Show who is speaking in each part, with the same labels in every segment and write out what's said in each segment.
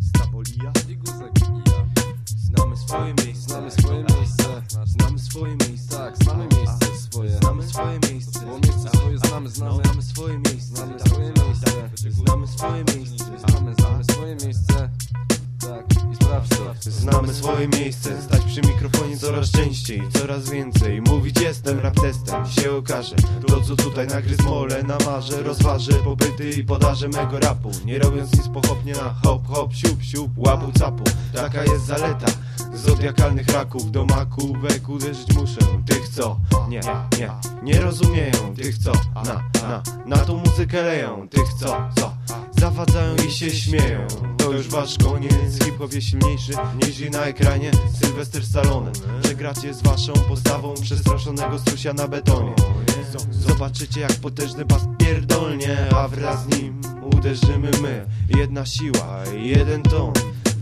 Speaker 1: Stabolia
Speaker 2: I guzek
Speaker 1: Znamy swoje miejsce.
Speaker 2: Znamy swoje miejsce.
Speaker 1: Znamy swoje miejsce.
Speaker 2: Tak, znamy miejsce swoje.
Speaker 1: Znamy swoje miejsce.
Speaker 2: Bo miejsce swoje znamy, znamy.
Speaker 1: Znamy swoje miejsce.
Speaker 2: Znamy swoje miejsce.
Speaker 1: Znamy swoje miejsce.
Speaker 2: Znamy, znamy swoje miejsce
Speaker 1: Znamy swoje miejsce, stać przy mikrofonie coraz częściej, coraz więcej. Mówić jestem rap testem, się okaże. To co tutaj nagryz mole, namarze Rozważę pobyty i podażę mego rapu. Nie robiąc nic pochopnie na hop hop, siup siup, łapu capu. Taka jest zaleta zodiakalnych raków Do makówek uderzyć muszę. Tych co, nie, nie, nie rozumieją. Tych co, na, na, na tą muzykę leją. Tych co, co, zawadzają i się śmieją. To już wasz koniec, hip-hop jest silniejszy Niż na ekranie. Sylwester Stallone. Przegracie z waszą postawą przestraszonego strusia na betonie. Zobaczycie jak potężny bas pierdolnie A wraz z nim uderzymy my. Jedna siła, jeden ton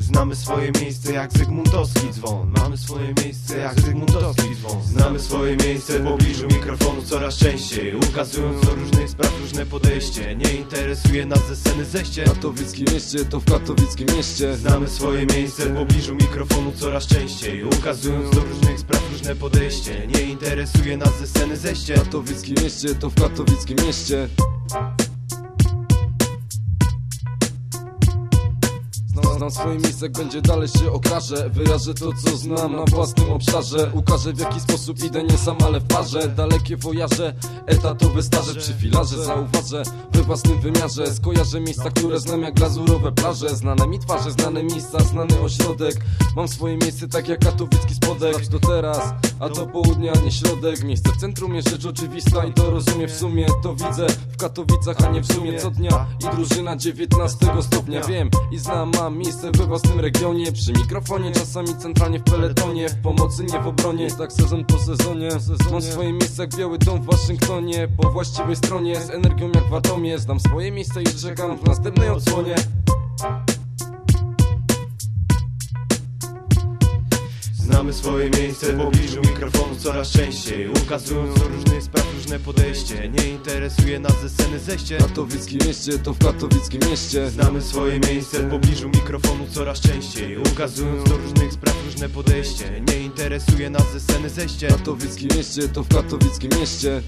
Speaker 1: Znamy swoje miejsce jak Zygmuntowski dzwon. Mamy swoje miejsce jak Zygmuntowski dzwon. Znamy swoje miejsce w pobliżu mikrofonu coraz częściej. Ukazując do różnych spraw różne podejście. Nie interesuje nas ze sceny zejście.
Speaker 2: W katowickim mieście to w katowickim mieście.
Speaker 1: Znamy swoje miejsce w pobliżu mikrofonu coraz częściej. Ukazując do różnych spraw różne podejście. Nie interesuje nas ze sceny zejście.
Speaker 2: W katowickim mieście to w katowickim mieście Znam, swoje miejsce, jak będzie dalej się okaże. Wyrażę to co znam na własnym obszarze. Ukażę w jaki sposób idę nie sam, ale w parze. Dalekie wojaże, etatowe staże Przy filarze. Zauważę we własnym wymiarze. Skojarzę miejsca, które znam jak glazurowe plaże. Znane mi twarze, znane miejsca, znany ośrodek. Mam swoje miejsce tak jak katowicki spodek. Sprawdź to teraz, a to południa, nie środek. Miejsce w centrum jest rzecz oczywista i to rozumiem w sumie. To widzę w Katowicach, a nie w sumie. Co dnia I drużyna 19 stopnia. Wiem i znam, mam miejsce we własnym regionie. Przy mikrofonie, czasami centralnie w peletonie. W pomocy, nie w obronie, tak sezon po sezonie. Mam swoje miejsce jak Biały Dom w Waszyngtonie. Po właściwej stronie, z energią jak w atomie. Znam swoje miejsce i czekam w następnej odsłonie
Speaker 1: Znamy swoje miejsce w pobliżu mikrofonu coraz częściej. Ukazując różnych spraw różne podejście. Nie interesuje nas ze sceny zejście.
Speaker 2: Katowickim mieście to w katowickim mieście.
Speaker 1: Znamy swoje miejsce w pobliżu mikrofonu coraz częściej. Ukazując do różnych spraw różne podejście. Nie interesuje nas ze sceny zejście.
Speaker 2: Katowickim mieście to w katowickim mieście